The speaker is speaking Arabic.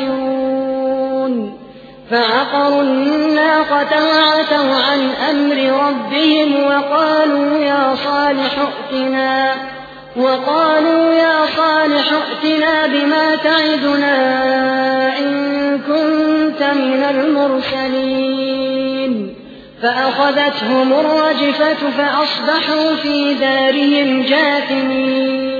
به كافرون فعقروا الناقة وعتوا عن أمر ربهم وقالوا يا صالح ائتنا وقالوا يا صالح ائتنا بما تعدنا إن كنت من المرسلين. فأخذتهم الرجفة فأصبحوا في دارهم جاثمين.